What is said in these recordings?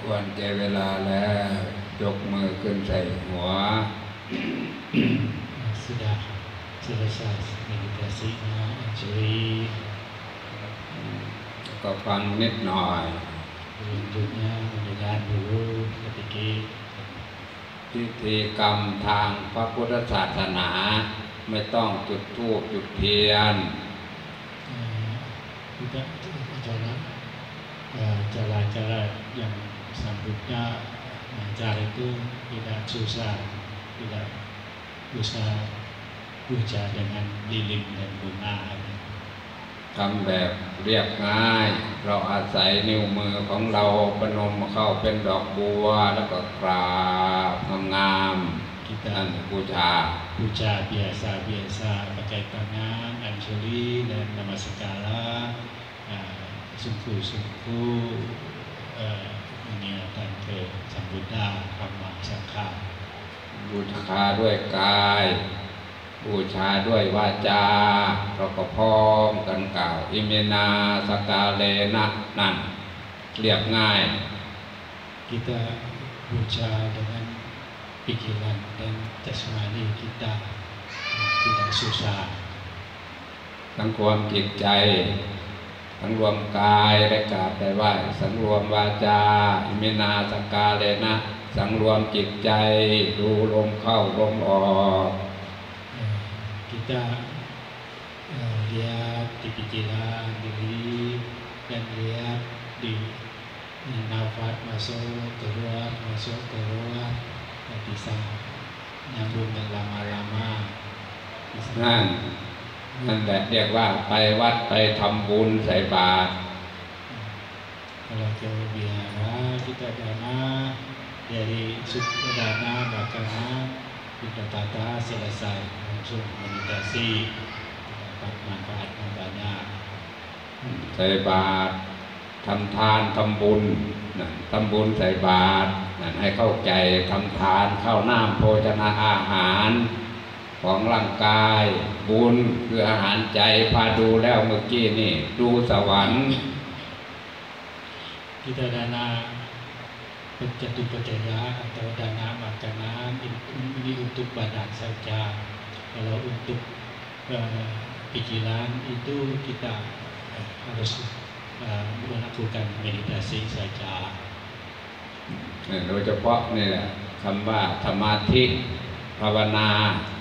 ควรแกเวลาแล้วยกมือขึ้นใส่หัว s u d ส h s e ส e s a i meditasi Anjali ก็ฟังนิดหน่อย s e l a n j u ี n y a mendengar dulu sedikit พิธีกรรมทางพระพุทธศาสนา ไม่ต้องจุดทูปจุดเทียนจะลายจะลายอย่างสัมพุทธะจาริกุบิดาชูสาบิดาบูชาบูชา dengan lilin dan bunga ทำแบบเรียบง่าย เราอาศัยนิ้วมือของเราปนมเข้าเป็นดอกบัวแล้วก็กราบงามๆนั่านบูชาบูชาเบียซาเบียซาปัจจัยปังงานอัญชลีและนมัสการะสุขุสุขุเนี่ยตันเกิดสมบุด้าหมายสังฆาบูชาด้วยกายบูชาด้วยวาจาเราก็พร้อมกันกล่าว อิเมนาสกาเลนะนั่นเรียบง่าย kita buka dengan pikiran dan jasmani า i t a tidak susah ทั้งความจิตใจสังรวมกายและกราบได้ไหวสังรวมวาจาอิมินาสกาเลนะสังรวมจิตใจดูลมเข้าลมออก kita uh, lihat di pikiran diri dan lihat di nafas masuk keluar masuk keluar bisa nyambung dan lama-lama. Nah, นั่นแหละเรียกว่าไปวัดไปทำบุญใส่บาตรเราจะเบียนะคิดดานะ d ดี i s u t r a ด a นะบ a ก a n a ditata selesai l a n g s u n ุ่ม d i t สีปัจจ a t ัน n f a a t นปั y a าใส่บาตรทำทานทำบุญทำบุญใส่บาตรให้เข้าใจทำทานเข้าน้ำโภชนาอาหารของร่างกายบุญคืออาหารใจพาดูแล้วเมื่อกี้นี่ดูสวรรค์พิจารณาเป็จจตุปัจจยาอัตวดานามัตนามิอุบาดาน saja kalau u n t ร k uh, pikiran itu kita uh, harus uh, melakukan meditasi saja โดยเฉพาะนี่แหละคำว่าสมาธิภาวนา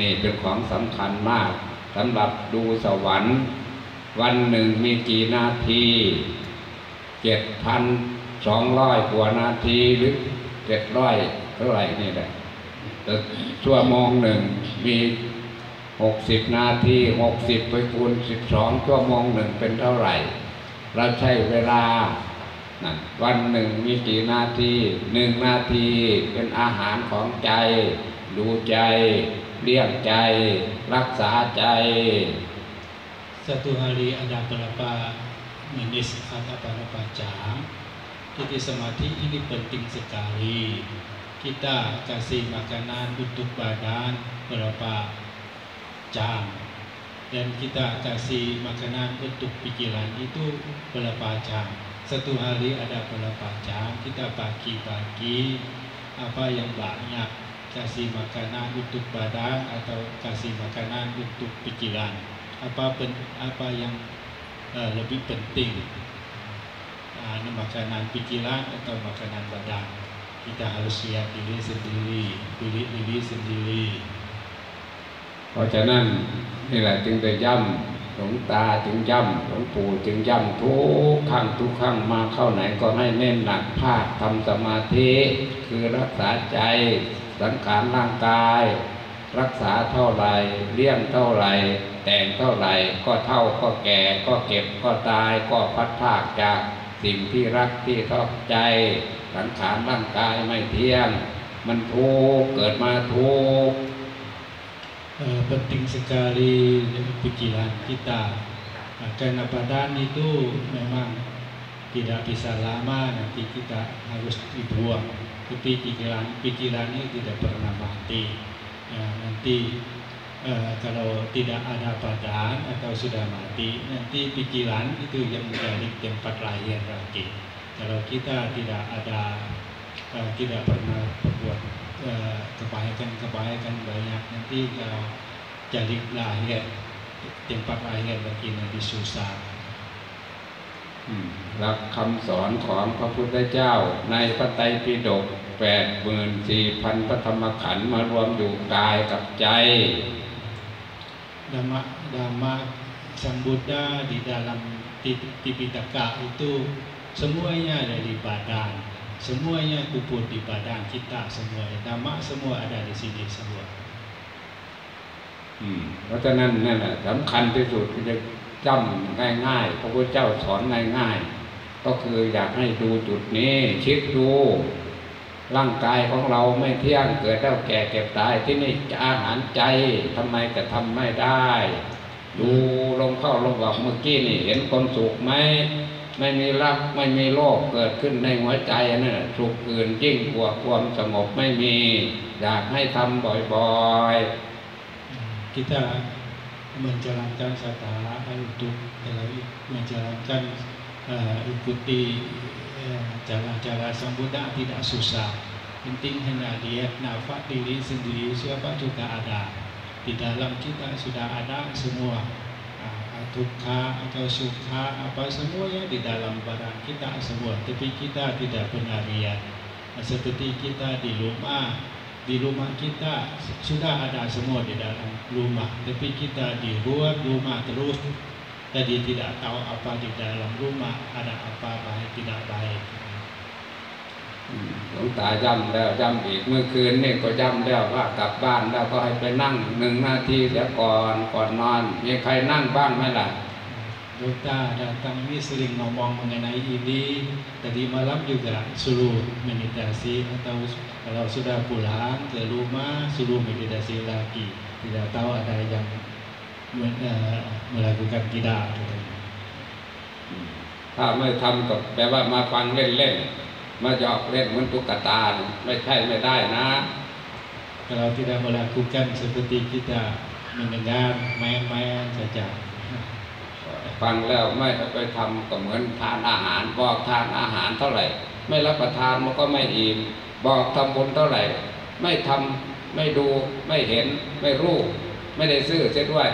นี่ เป็นของสำคัญมากสำหรับดูสวรรค์ วันหนึ่งมีกี่นาทีเจ็ดพันสองร้อยกว่านาทีหรือเจ็ดร้อยเท่าไหร่นี่แหละแต่ชั่วโมงหนึ่งมีหกสิบนาทีหกสิบไปคูณสิบสองชั่วโมงหนึ่งเป็นเท่าไหร่เราใช้เวลาวันหนึ่งมีกี่นาทีหนึ่งนาทีเป็นอาหารของใจดูใจเรียกใจรักษาใจ Satu hari ada berapa menit atau berapa jam Jadi semati ini penting sekali Kita kasih makanan untuk badan berapa jam Dan kita kasih makanan untuk pikiran itu berapa jam Satu hari ada berapa jam Kita bagi-bagi apa yang banyak kasih makanan untuk badan atau kasih makanan untuk pikiran apa pen, apa yang uh, lebih penting uh, makanan pikiran atau makanan badan kita harus lihat diri sendiri pilih diri sendiri เพราะฉะนั้นนี่แหละจึงได้ย้ำหลวงตาจึงย้ำหลวงปู่จึงย้ำทุกครั้งทุกครั้งมาเข้าไหนก็ให้เน้นหนักภาคทำสมาธิคือรักษาใจสังขารร่างกาย รักษาเท่าไรเลี้ยงเท่าไรแต่งเท่าไรก็เท่า ก็แก่ก็เก็บก็ตายก็พัดพากจากสิ่งที่รักที่ชอบใจ สังขารร่างกายไม่เที่ยง มันทุกเกิดมาทุกป e n t ิ n g sekali p i k i จ a n k า t a k a r e น a b a d าน itu memang tidak bisa lama nanti kita harus dibuang tapi pikirannya tidak pernah mati ya, nanti e, kalau tidak ada badan atau sudah mati nanti pikiran itu yang menjadi tempat lahir lagi kalau kita tidak ada e, tidak pernah berbuat e, eh, kebaikan kebaikan banyak nanti kalau jadi lahir tempat lahir lagi nanti susah หลักคำสอนของพระพุทธเจ้า ในพระไตรปิฎกแปดหมื่นสี่พันพระธรรมขันธ์มารวมอยู่กายกับใจดามะดามะสัมบูดาดิ dalam t ต p i t a k a itu semuanya ada di badan semuanya kubur di badan kita semua dhamma semua ada di sini semua เพราะฉะนั้นนั่นแหละสำคัญที่สุดคือจำง่าย ๆ พระพุทธเจ้าสอนง่ายๆ ก็คืออยากให้ดูจุดนี้ ชิดดูร่างกายของเราไม่เที่ยงเกิดแล้วแก่เก็บตายที่นี่อาหารใจทำไมจะทำไม่ได้ ดูลงเข้าลงออกเมื่อกี้นี่เห็นคนสุขไหมไม่มีรัก ไม่มีโลภเกิดขึ้นในหัวใจนะั่นสุขอื่นยิ่งกว่าความสงบไม่มี อยากให้ทำบ่อยๆกิ t a menjalankan serta untuk menjalankan eh, ikuti eh, jalan-jalan uh, nah, sempurna tidak susah penting hanya lihat nafas diri sendiri siapa juga ada di dalam kita sudah ada semua ah, duka atau suka apa semuanya di dalam barang kita semua tapi kita tidak pernah lihat seperti kita di rumah di rumah kita sudah ada semua di dalam rumah tapi kita di luar rumah terus jadi tidak tahu apa di dalam rumah ada apa baik tidak baik หลวงตาย้ำแล้วย้ำอีกเมื่อคืนนี่ก็ย้ำแล้วว่ากลับบ้านแล้วก็ให้ไปนั่งหนึ่งนาทีแล้วก่อนก่อนนอน มีใครนั่งบ้างไหมล่ะ Buta datang ini sering ngomong mengenai ini tadi malam juga suruh meditasi atau kalau sudah pulang ke rumah suruh meditasi lagi tidak tahu ada yang melakukan uh, eh, melakukan tidak. kalau tidak melakukan seperti kita mendengar main-main saja ังแล้วไม่ไปทำก็เหมือนทานอาหารบอกทานอาหารเท่าไหร่ ไม่รับประทานมันก็ไม่อิ่มบอกทำบุญเท่าไหร่ ไม่ทำไม่ดูไม่เห็นไม่รู้ ไม่ได้ซื้อเช่นด้วย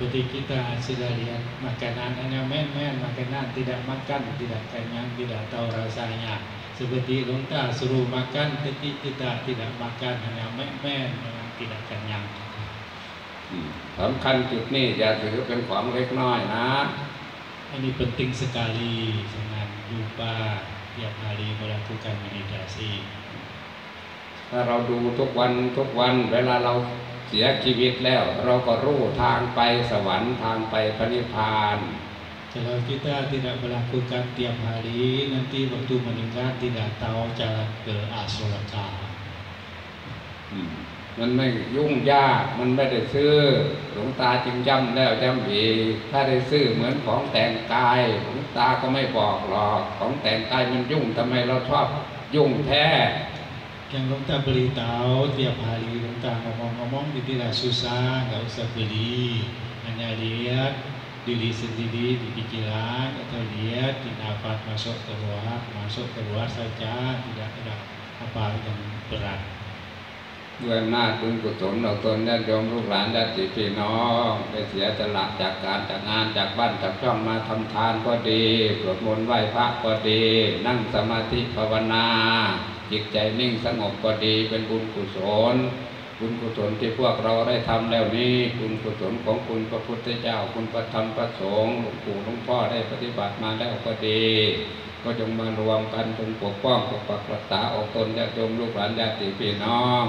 ปฏิกิตาสิลาเรียนมากันนั้นแม่นแม่นมากันนั้นที่ดมากันที่ดักแข็งที่ดักเตารสาญาสุปฏิลงตาสรูมากันปฏีกิตาที่ดักมากันแม่นแม่นที่ดักแข็งสำคัญจุดนี้อย่าถือเป็นความเล็กน้อยนะอันนี้เป็นติงสกาลีสงานยูปาเทียบมาลีบรักุกันมินิดาซีถ้าเราดูทุกวันทุกวันเวลาเราเสียชีวิตแล้ว เราก็รู้ทางไปสวรรค์ทางไปพระนิพพาน k a า a u kita tidak m e ร a k u k a n tiap hari, nanti w a ่ t u meninggal tidak tahu jalan ke asuraka. Hmm. มันไม่ยุ่งยากมันไม่ได้ซื้อหลวงตาจิ้มจำแล้วจำอีถ้าได้ซื้อเหมือนของแต่งกาย หลวงตาก็ไม่บอกหรอก ของแต่งกายมันยุ่งทำไมเราชอบยุ่งแท้แกงหลวงตาบริเตาเตียบพาลีหลวงตาเขามองเขามองดีที่ลาซูซาเขาสับเบรีอันยาเลียดดิลิสันดิลิดิปิจิลานอัตเลียดดินาฟัดมาสกเข้ามาสกเข้าไปซะจ้าไม่ได้อะไรยันเ e ร a t ด้วยหน้าคุณกุศลเราตนได้ยมลูกหลานญาติพี่น้องไปเสียสละจากการจากงานจากบ้านจากช่องมาทำทานก็ดีสวดมนต์ไหว้พระก็ดี นั่งสมาธิภาวนาจิตใจนิ่งสงบก็ดีเป็นบุญกุศลบุญกุศลที่พวกเราได้ทำแล้วนี้บุญกุศลของคุณพระพุทธเจ้าคุณพระธรรมพระสงฆ์หลวงปู่หลวงพ่อได้ปฏิบัติมาแล้วก็ดี ก็จงมารวมกันจงปกป้องปกปักรักษาออกตนญาติโยมลูกหลานญาติพี่น้อง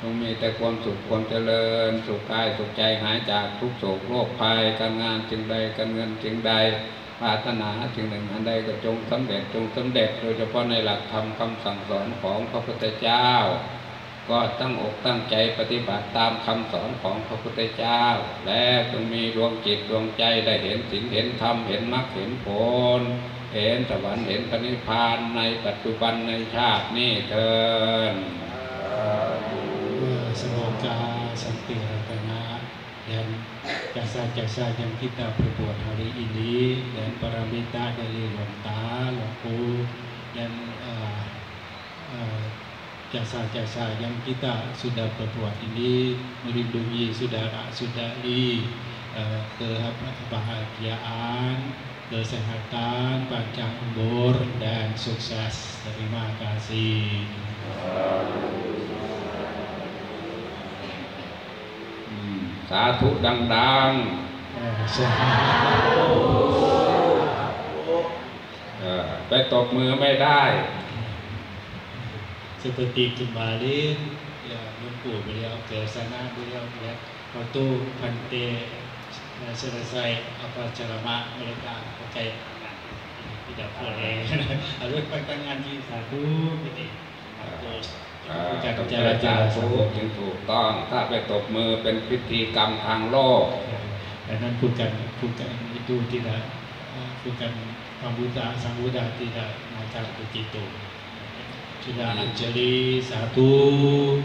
จงมีแต่ความสุขความเจริญ สุขกายสุขใจหายจากทุกโศกโรคภัยการงานจึงใดการเงินจึงใดปาถนาจึงหนึ่งอันใดก็จงสำเร็จจงสำเร็จโดยเฉพาะในหลักธรรมคาสั่งสอนของพระพุทธเจ้า ก็ตั้งอกตั้งใจปฏิบัติตามคำสอนของพระพุทธเจ้า และจงมีดวงจิตดวงใจได้เห็นสิ่งเห็นธรรมเห็นมรรคเห็นผล เห็นสวรรค์เห็นปณิพานในปัจจุบันในชาตินี้เถิด semoga sentiranya dan jasa-jasa yang kita berbuat hari ini dan para minta dari lonta, loku dan uh, uh, jasa-jasa yang kita sudah berbuat ini melindungi saudara-saudari uh, kebahagiaan, kesehatan, panjang umur dan sukses. Terima kasih. สาธุดังๆไปตบมือไม่ได้สปติจุมาลีนลุงปู่ไปแล้วเกสนาไปแล้วแล้วพอตู้พันเตเสรไซอภัจรมะเมริกาเข้าใจที่เดี๋ยวพอเเอาเรื่ไปตั้งงานที่สาธุไปเองต้องเจรจาถูกถึงถูกต้องถ้าไปตบมือเป็นพิธีกรรมทางโลกแต่นั้นพูดกันพูดกันอิทูติราพูดกันคำบูตาสังบูตาติรามาจากตุจิตุดจจุ sudah jadi satu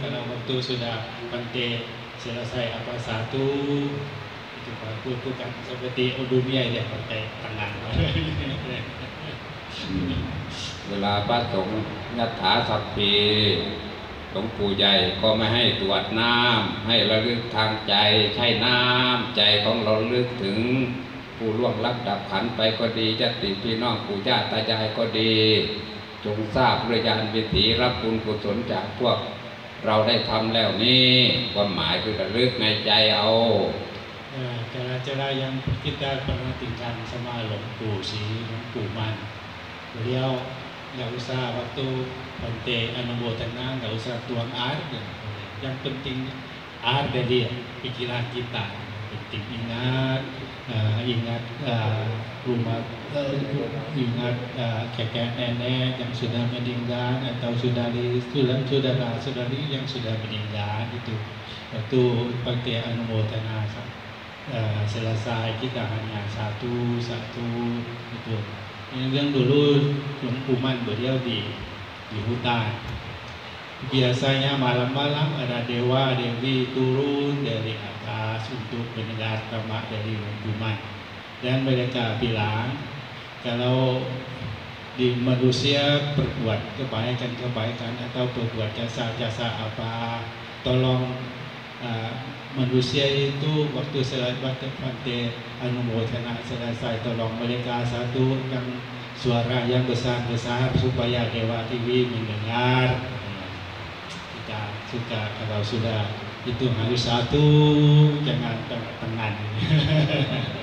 kalau waktu sudah penting selesai apa satu itu bagus bukan seperti dunia ya pakai tangan เวลาพระสงฆ์นัตถาสัพพีหลวงปู่ใหญ่ก็ไม่ให้ตรวจน้ำ ให้ระลึกทางใจใช่น้ำ ใจของเราลึกถึง ผู้ล่วงลับดับขันไปก็ดีจะติพี่น้องปู่ย่าตายายก็ดี จงทราบื่อยญาณวิถีรับบุญกุศลจากพวกเราได้ทำแล้วนี่ความหมายคือระลึกในใจเอาจราจะได้ยังคิดได้ปฏิบัติการสมาหลวงปู่ศรีหลวงปู่มันเรียว nggak usah waktu nanti anu tenang nggak usah tuang air yang penting air dari pikiran kita penting ingat uh, ingat uh, rumah uh, ingat uh, kakek nenek yang sudah meninggal atau sudah di sudah sudah saudari yang sudah meninggal gitu. itu waktu pantai anu tenang uh, selesai kita hanya satu satu itu yang dulu lumpuman beliau di di hutan biasanya malam-malam ada dewa dewi turun dari atas untuk mendengar kama dari lumpuman dan mereka bilang kalau di manusia berbuat kebaikan-kebaikan atau berbuat jasa-jasa apa tolong Ah, manusia itu waktu selain waktu pantai anu mutana selesai tolong mereka satu yang suara yang besar-besar supaya Dewa TV mendengar kita suka kalau sudah itu harus satu jangan tengah-tengah